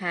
หา